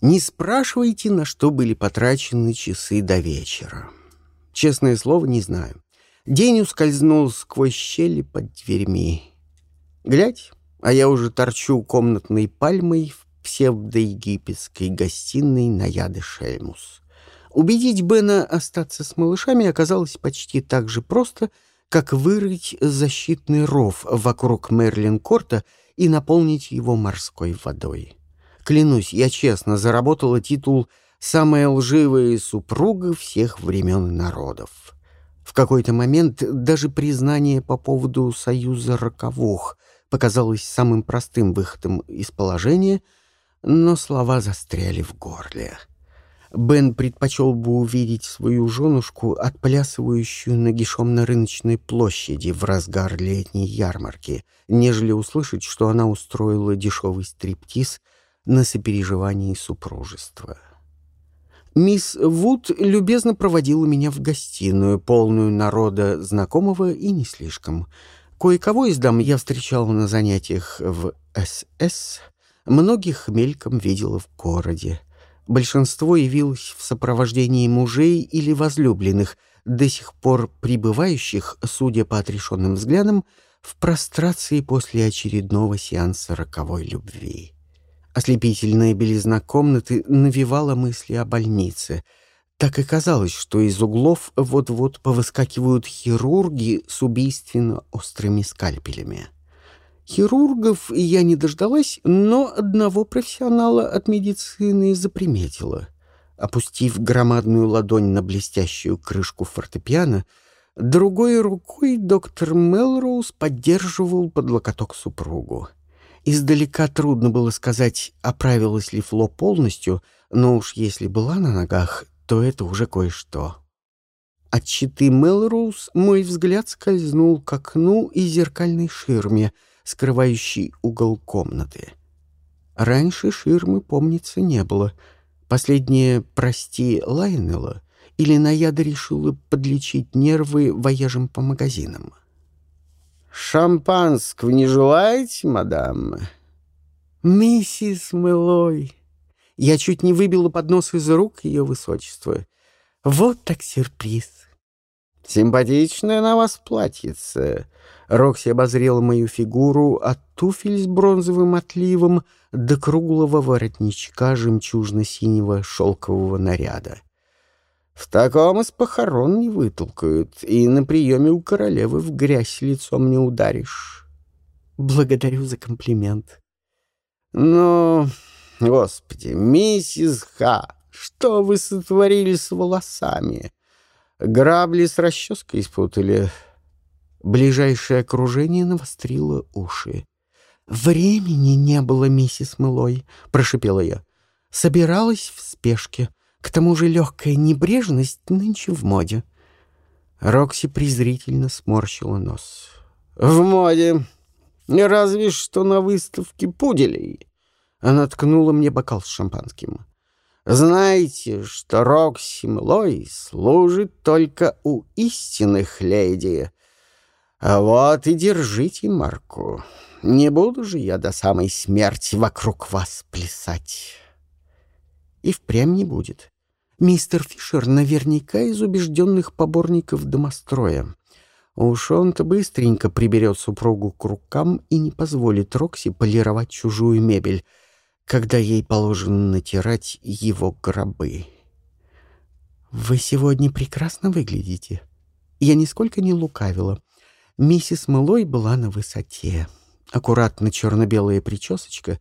Не спрашивайте, на что были потрачены часы до вечера. Честное слово, не знаю. День ускользнул сквозь щели под дверьми. Глядь, а я уже торчу комнатной пальмой в псевдоегипетской гостиной на яды Шельмус. Убедить Бена остаться с малышами оказалось почти так же просто, как вырыть защитный ров вокруг Мерлин-корта и наполнить его морской водой. Клянусь, я честно заработала титул «Самая лживая супруга всех времен и народов». В какой-то момент даже признание по поводу союза роковух показалось самым простым выходом из положения, но слова застряли в горле. Бен предпочел бы увидеть свою женушку, отплясывающую нагишом на рыночной площади в разгар летней ярмарки, нежели услышать, что она устроила дешевый стриптиз на сопереживании супружества. Мисс Вуд любезно проводила меня в гостиную, полную народа знакомого и не слишком. Кое-кого из дам я встречал на занятиях в СС, многих мельком видела в городе. Большинство явилось в сопровождении мужей или возлюбленных, до сих пор пребывающих, судя по отрешенным взглядам, в прострации после очередного сеанса роковой любви. Ослепительная белизна комнаты навевала мысли о больнице. Так и казалось, что из углов вот-вот повыскакивают хирурги с убийственно острыми скальпелями. Хирургов я не дождалась, но одного профессионала от медицины заприметила. Опустив громадную ладонь на блестящую крышку фортепиано, другой рукой доктор Мелроуз поддерживал под локоток супругу. Издалека трудно было сказать, оправилась ли Фло полностью, но уж если была на ногах, то это уже кое-что. От щиты Мелроуз мой взгляд скользнул к окну и зеркальной ширме — скрывающий угол комнаты. Раньше ширмы, помнится, не было. Последнее «прости» Лайнела или Наяда решила подлечить нервы вояжем по магазинам. «Шампанского не желаете, мадам?» «Миссис Мэлой!» Я чуть не выбила поднос из рук ее высочества. Вот так сюрприз. «Симпатичное на вас платьице», Рокси обозрела мою фигуру от туфель с бронзовым отливом до круглого воротничка жемчужно-синего шелкового наряда. В таком из похорон не вытолкают, и на приеме у королевы в грязь лицом не ударишь. Благодарю за комплимент. Но, господи, миссис Ха, что вы сотворили с волосами? Грабли с расческой спутали. Ближайшее окружение навострило уши. «Времени не было, миссис Мылой», — прошипела я. «Собиралась в спешке. К тому же легкая небрежность нынче в моде». Рокси презрительно сморщила нос. «В моде. Разве что на выставке пуделей». Она ткнула мне бокал с шампанским. «Знаете, что Рокси Млой служит только у истинных леди, а вот и держите марку. Не буду же я до самой смерти вокруг вас плясать. И впрямь не будет. Мистер Фишер наверняка из убежденных поборников домостроя. Уж он-то быстренько приберет супругу к рукам и не позволит Рокси полировать чужую мебель, когда ей положено натирать его гробы. «Вы сегодня прекрасно выглядите». Я нисколько не лукавила. Миссис Мэлой была на высоте. Аккуратно черно-белая причесочка,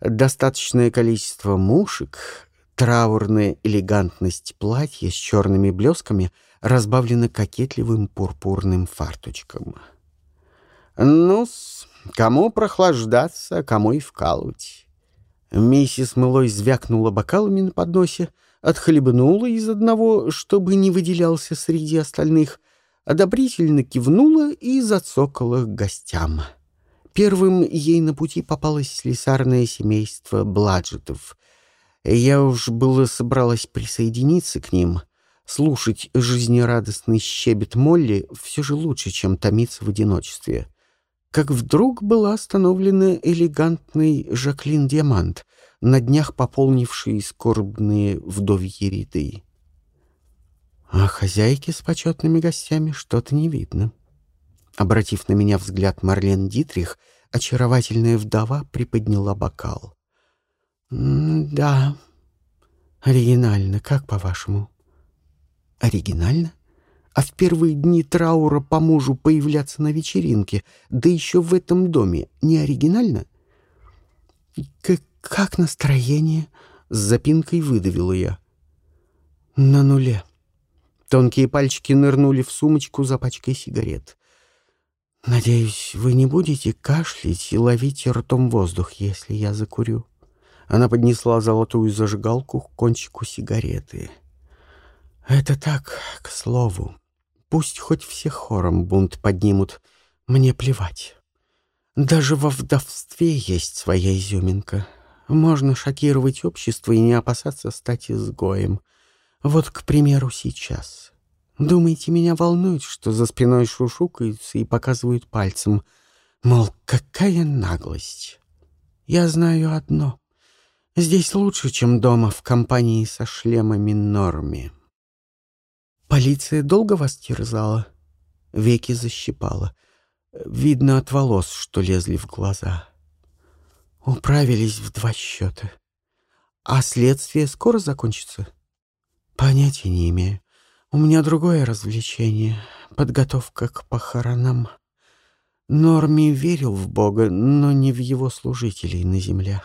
достаточное количество мушек, траурная элегантность платья с черными блесками разбавлена кокетливым пурпурным фарточком. ну кому прохлаждаться, кому и вкалывать. Миссис Мэлой звякнула бокалами на подносе, отхлебнула из одного, чтобы не выделялся среди остальных — одобрительно кивнула и зацокала к гостям. Первым ей на пути попалось слесарное семейство Бладжетов. Я уж было собралась присоединиться к ним. Слушать жизнерадостный щебет Молли все же лучше, чем томиться в одиночестве. Как вдруг была остановлена элегантный Жаклин Диамант, на днях пополнившие скорбные вдовьи ряды. А хозяйки с почетными гостями что-то не видно. Обратив на меня взгляд Марлен Дитрих, очаровательная вдова приподняла бокал. «Да, оригинально, как по-вашему?» «Оригинально? А в первые дни траура по мужу появляться на вечеринке, да еще в этом доме, не оригинально?» К «Как настроение?» — с запинкой выдавила я. «На нуле». Тонкие пальчики нырнули в сумочку за пачкой сигарет. «Надеюсь, вы не будете кашлять и ловить ртом воздух, если я закурю?» Она поднесла золотую зажигалку к кончику сигареты. «Это так, к слову. Пусть хоть все хором бунт поднимут. Мне плевать. Даже во вдовстве есть своя изюминка. Можно шокировать общество и не опасаться стать изгоем. Вот, к примеру, сейчас. Думаете, меня волнует, что за спиной шушукаются и показывают пальцем? Мол, какая наглость. Я знаю одно. Здесь лучше, чем дома в компании со шлемами Норми. Полиция долго вас терзала? Веки защипала. Видно от волос, что лезли в глаза. Управились в два счета. А следствие скоро закончится? Понятия не имею. У меня другое развлечение — подготовка к похоронам. Норми верил в Бога, но не в его служителей на земле.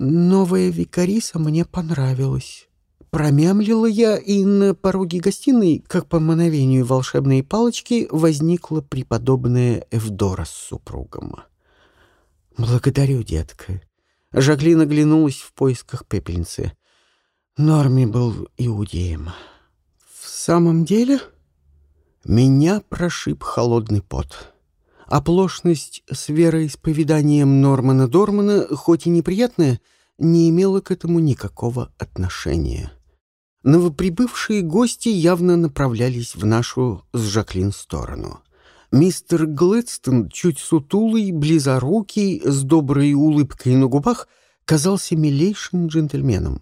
Новая викариса мне понравилась. Промямлила я, и на пороге гостиной, как по мановению волшебной палочки, возникла преподобная Эвдора с супругом. «Благодарю, детка». Жаклин оглянулась в поисках пепельницы. Норми был иудеем. В самом деле, меня прошиб холодный пот. Оплошность с вероисповеданием Нормана Дормана, хоть и неприятная, не имела к этому никакого отношения. Новоприбывшие гости явно направлялись в нашу с Жаклин сторону. Мистер Глэдстон, чуть сутулый, близорукий, с доброй улыбкой на губах, казался милейшим джентльменом.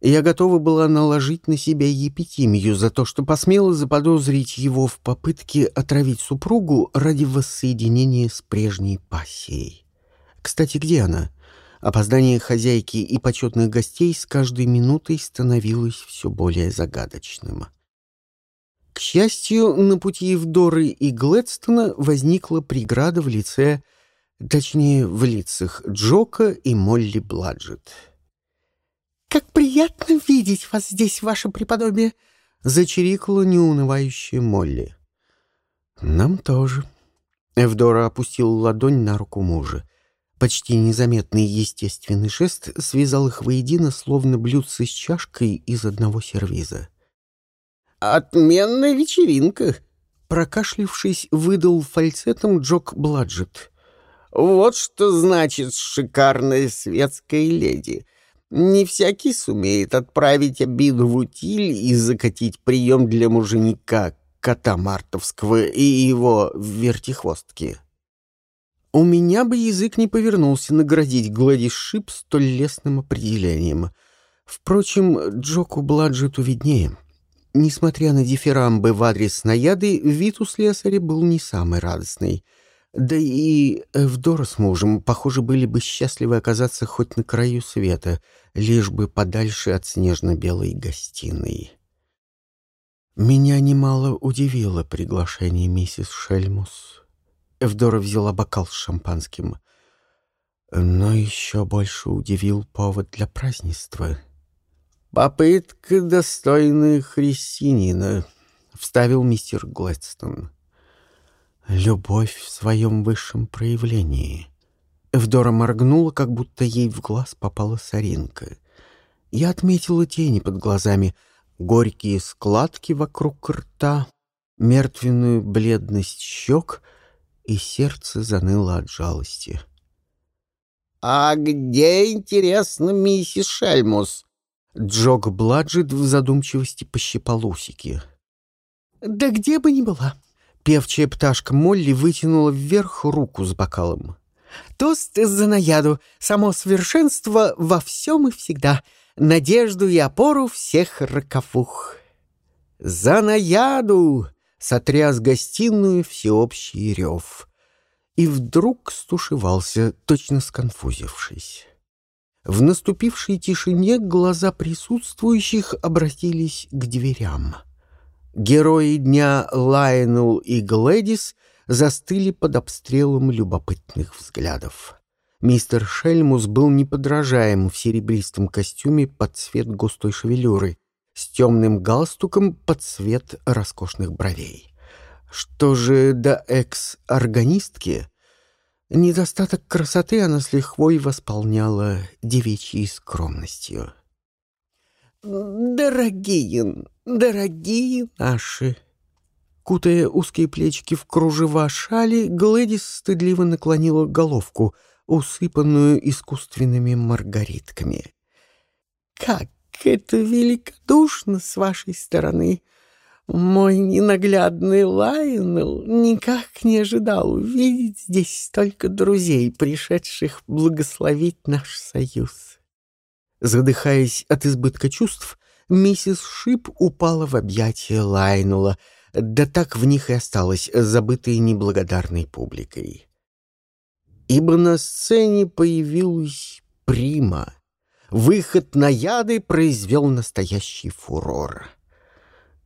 Я готова была наложить на себя епитимию за то, что посмела заподозрить его в попытке отравить супругу ради воссоединения с прежней пассией. Кстати, где она? Опоздание хозяйки и почетных гостей с каждой минутой становилось все более загадочным. К счастью, на пути Евдоры и Глэдстона возникла преграда в лице, точнее, в лицах Джока и Молли Бладжет — «Как приятно видеть вас здесь, ваше преподобие!» — зачирикала неунывающая Молли. «Нам тоже». Эвдора опустила ладонь на руку мужа. Почти незаметный естественный жест связал их воедино, словно блюдце с чашкой из одного сервиза. «Отменная вечеринка!» Прокашлившись, выдал фальцетом Джок Бладжет. «Вот что значит шикарная светская леди!» Не всякий сумеет отправить обиду в утиль и закатить прием для муженика, кота мартовского и его вертихвостки. У меня бы язык не повернулся наградить Гладис Шип столь лестным определением. Впрочем, Джоку Бладжету виднее. Несмотря на дифирамбы в адрес наяды, вид у слесаря был не самый радостный — да и Эвдора с мужем, похоже, были бы счастливы оказаться хоть на краю света, лишь бы подальше от снежно-белой гостиной. Меня немало удивило приглашение миссис Шельмус. Эвдора взяла бокал с шампанским. Но еще больше удивил повод для празднества. «Попытка достойная христианина», — вставил мистер Глэдстон. Любовь в своем высшем проявлении. Эвдора моргнула, как будто ей в глаз попала соринка. Я отметила тени под глазами, горькие складки вокруг рта, мертвенную бледность щек, и сердце заныло от жалости. «А где, интересно, миссис Шельмус?» Джок Бладжет в задумчивости пощипал усики. «Да где бы ни была, Певчая пташка Молли вытянула вверх руку с бокалом. Тост за наяду, само совершенство во всем и всегда, надежду и опору всех роковух. За наяду! Сотряс гостиную всеобщий рев. И вдруг стушевался, точно сконфузившись. В наступившей тишине глаза присутствующих обратились к дверям. Герои дня Лайнел и Глэдис застыли под обстрелом любопытных взглядов. Мистер Шельмус был неподражаем в серебристом костюме под цвет густой шевелюры, с темным галстуком под цвет роскошных бровей. Что же до экс-органистки? Недостаток красоты она с лихвой восполняла девичьей скромностью. «Дорогие, дорогие наши!» Кутая узкие плечики в кружева шали, Глэдис стыдливо наклонила головку, усыпанную искусственными маргаритками. «Как это великодушно с вашей стороны!» Мой ненаглядный Лайонел никак не ожидал увидеть здесь столько друзей, пришедших благословить наш союз. Задыхаясь от избытка чувств, миссис Шип упала в объятия Лайнела, да так в них и осталась, забытой неблагодарной публикой. Ибо на сцене появилась прима. Выход на яды произвел настоящий фурор.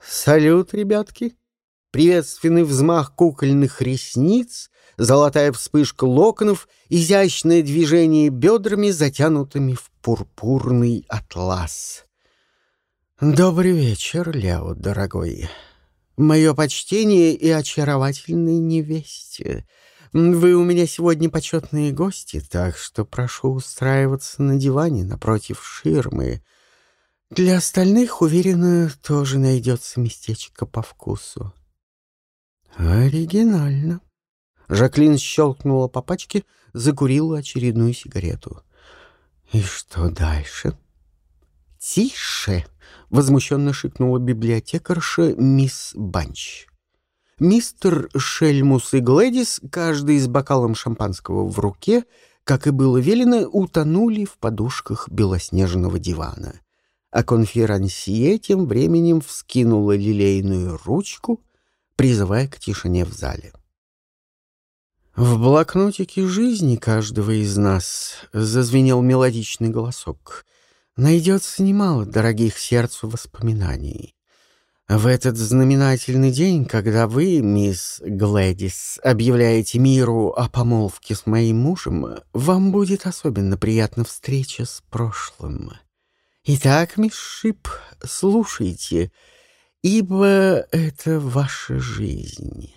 «Салют, ребятки!» Приветственный взмах кукольных ресниц, золотая вспышка локонов, изящное движение бедрами, затянутыми в пурпурный атлас. «Добрый вечер, Лео, дорогой. Мое почтение и очаровательной невесте. Вы у меня сегодня почетные гости, так что прошу устраиваться на диване напротив ширмы». Для остальных, уверена, тоже найдется местечко по вкусу. Оригинально. Жаклин щелкнула по пачке, закурила очередную сигарету. И что дальше? Тише! Возмущенно шикнула библиотекарша мисс Банч. Мистер Шельмус и Глэдис, каждый с бокалом шампанского в руке, как и было велено, утонули в подушках белоснежного дивана а конферансье тем временем вскинула лилейную ручку, призывая к тишине в зале. В блокнотике жизни каждого из нас зазвенел мелодичный голосок. Найдется немало дорогих сердцу воспоминаний. В этот знаменательный день, когда вы, мисс Глэдис, объявляете миру о помолвке с моим мужем, вам будет особенно приятна встреча с прошлым. Итак, мисс Шип, слушайте, ибо это ваша жизнь.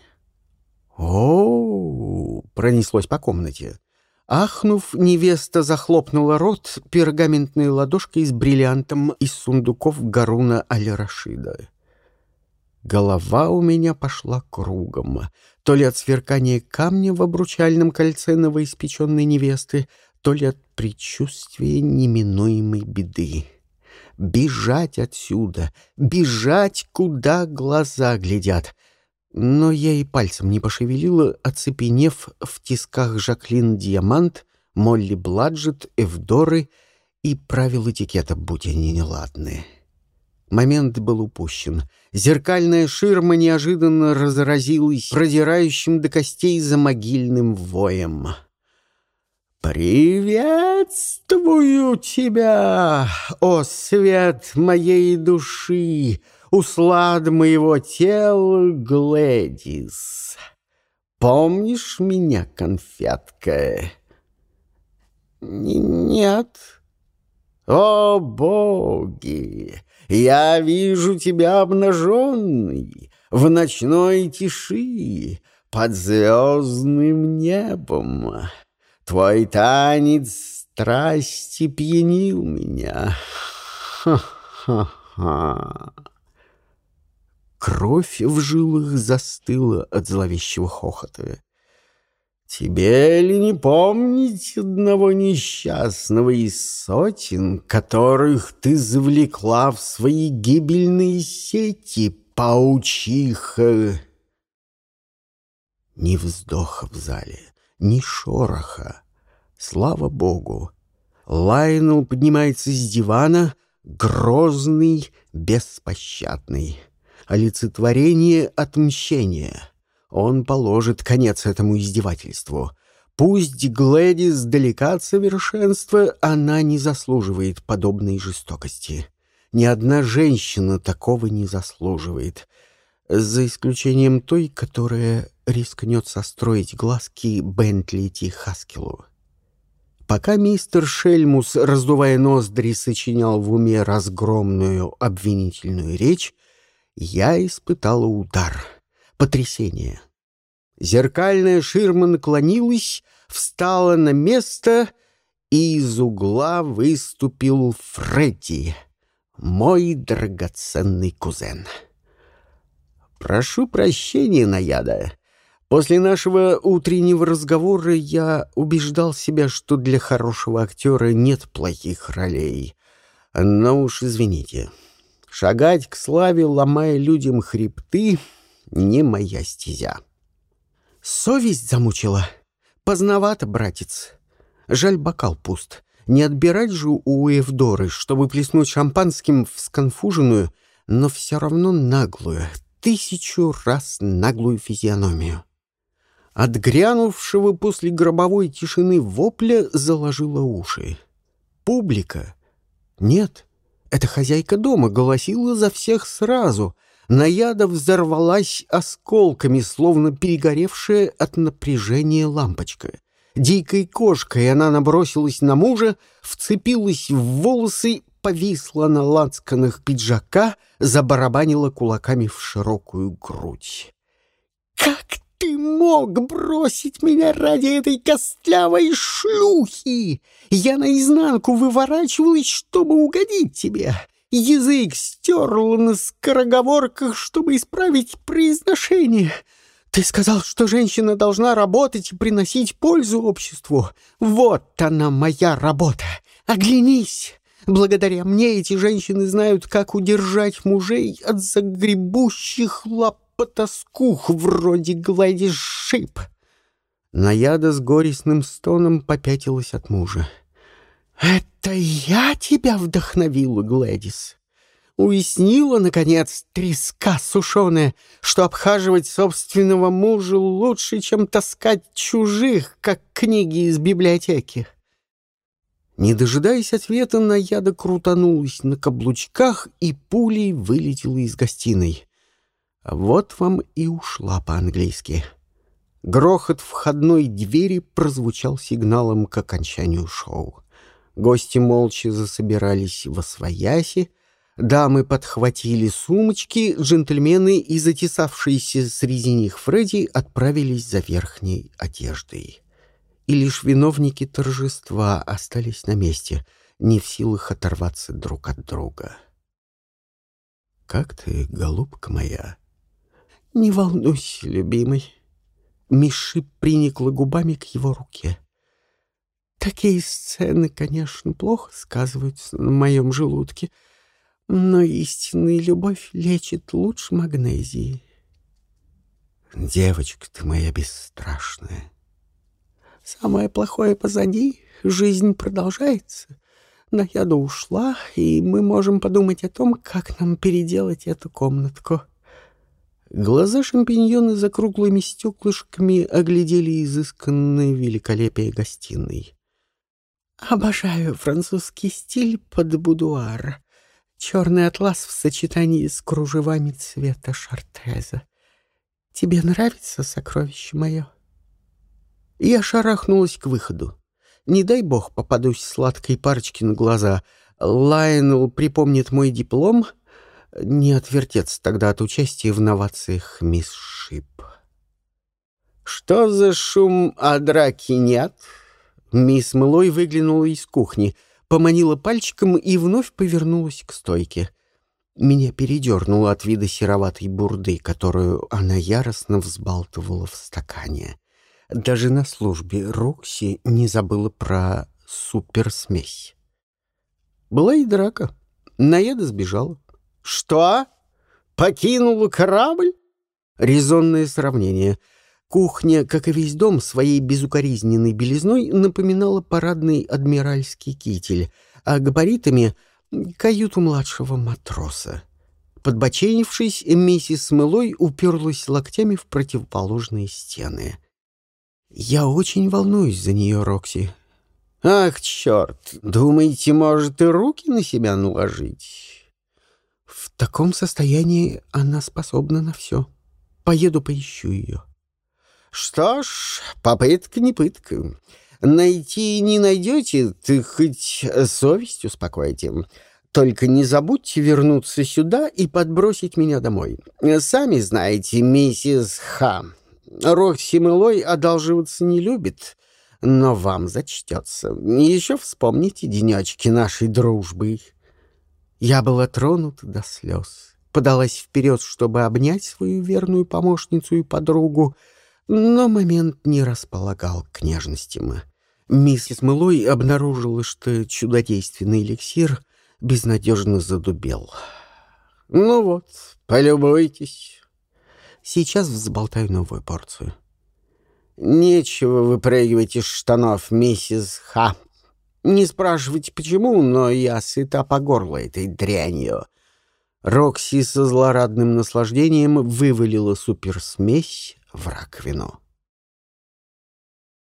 О, пронеслось по комнате. Ахнув, невеста захлопнула рот пергаментной ладошкой с бриллиантом из сундуков Гаруна Аль-Рашида. Голова у меня пошла кругом, то ли от сверкания камня в обручальном кольце новоиспеченной невесты, то ли от предчувствия неминуемой беды бежать отсюда, бежать, куда глаза глядят. Но я и пальцем не пошевелила, оцепенев в тисках Жаклин Диамант, Молли Бладжет, Эвдоры и правил этикета, будь они неладные. Момент был упущен. Зеркальная ширма неожиданно разразилась продирающим до костей за могильным воем. «Приветствую тебя, о свет моей души, услад моего тела, Глэдис! Помнишь меня, конфетка?» «Нет». «О, боги! Я вижу тебя обнаженный в ночной тиши под звездным небом». Твой танец страсти пьянил меня. Ха-ха-ха. Кровь в жилах застыла от зловещего хохота. Тебе ли не помнить одного несчастного из сотен, которых ты завлекла в свои гибельные сети, паучиха? Ни вздоха в зале ни шороха. Слава богу. Лайнел поднимается с дивана, грозный, беспощадный. Олицетворение отмщения. Он положит конец этому издевательству. Пусть Глэдис далека от совершенства, она не заслуживает подобной жестокости. Ни одна женщина такого не заслуживает, за исключением той, которая рискнет состроить глазки Бентли Ти Хаскилу. Пока мистер Шельмус, раздувая ноздри, сочинял в уме разгромную обвинительную речь, я испытала удар, потрясение. Зеркальная ширма наклонилась, встала на место, и из угла выступил Фредди — мой драгоценный кузен. Прошу прощения, Наяда. После нашего утреннего разговора я убеждал себя, что для хорошего актера нет плохих ролей. Но уж извините. Шагать к славе, ломая людям хребты, не моя стезя. Совесть замучила. Поздновато, братец. Жаль, бокал пуст. Не отбирать же у Эвдоры, чтобы плеснуть шампанским в сконфуженную, но все равно наглую, тысячу раз наглую физиономию. От грянувшего после гробовой тишины вопля заложила уши. Публика? Нет, эта хозяйка дома голосила за всех сразу. Наяда взорвалась осколками, словно перегоревшая от напряжения лампочка — Дикой кошкой она набросилась на мужа, вцепилась в волосы, повисла на лацканах пиджака, забарабанила кулаками в широкую грудь. «Как ты мог бросить меня ради этой костлявой шлюхи? Я наизнанку выворачивалась, чтобы угодить тебе. Язык стерла на скороговорках, чтобы исправить произношение». Ты сказал, что женщина должна работать и приносить пользу обществу. Вот она моя работа. Оглянись. Благодаря мне эти женщины знают, как удержать мужей от загребущих лап потаскух вроде Глэдис Шип. Наяда с горестным стоном попятилась от мужа. «Это я тебя вдохновила, Глэдис?» Уяснила, наконец, треска сушеная, что обхаживать собственного мужа лучше, чем таскать чужих, как книги из библиотеки. Не дожидаясь ответа, Наяда крутанулась на каблучках и пулей вылетела из гостиной. Вот вам и ушла по-английски. Грохот входной двери прозвучал сигналом к окончанию шоу. Гости молча засобирались во свояси, Дамы подхватили сумочки, джентльмены и затесавшиеся среди них Фредди отправились за верхней одеждой. И лишь виновники торжества остались на месте, не в силах оторваться друг от друга. «Как ты, голубка моя?» «Не волнуйся, любимый». Миши приникла губами к его руке. «Такие сцены, конечно, плохо сказываются на моем желудке» но истинная любовь лечит лучше магнезии. Девочка ты моя бесстрашная. Самое плохое позади, жизнь продолжается. Наяда ушла, и мы можем подумать о том, как нам переделать эту комнатку. Глаза шампиньона за круглыми стеклышками оглядели изысканное великолепие гостиной. Обожаю французский стиль под будуар. Черный атлас в сочетании с кружевами цвета шартреза. Тебе нравится, сокровище мое? Я шарахнулась к выходу. Не дай бог попадусь сладкой парочке на глаза. Лайнел припомнит мой диплом. Не отвертеться тогда от участия в новациях мисс Шип. «Что за шум, а драки нет?» Мисс Мылой выглянула из кухни — поманила пальчиком и вновь повернулась к стойке. Меня передернуло от вида сероватой бурды, которую она яростно взбалтывала в стакане. Даже на службе Рокси не забыла про суперсмесь. Была и драка. Наеда сбежала. «Что? Покинула корабль?» Резонное сравнение. Кухня, как и весь дом, своей безукоризненной белизной напоминала парадный адмиральский китель, а габаритами — каюту младшего матроса. Подбоченившись, миссис Мылой уперлась локтями в противоположные стены. «Я очень волнуюсь за нее, Рокси». «Ах, черт! Думаете, может и руки на себя наложить?» «В таком состоянии она способна на все. Поеду поищу ее». Что ж, попытка не пытка. Найти не найдете, ты хоть совесть успокойте. Только не забудьте вернуться сюда и подбросить меня домой. Сами знаете, миссис Ха, Рокси Мэлой одалживаться не любит, но вам зачтется. Еще вспомните денечки нашей дружбы. Я была тронута до слез, подалась вперед, чтобы обнять свою верную помощницу и подругу, но момент не располагал к нежностям. Миссис Мылой обнаружила, что чудодейственный эликсир безнадежно задубел. «Ну вот, полюбуйтесь». Сейчас взболтаю новую порцию. «Нечего выпрыгивать из штанов, миссис Ха. Не спрашивайте, почему, но я сыта по горло этой дрянью». Рокси со злорадным наслаждением вывалила суперсмесь в раковину.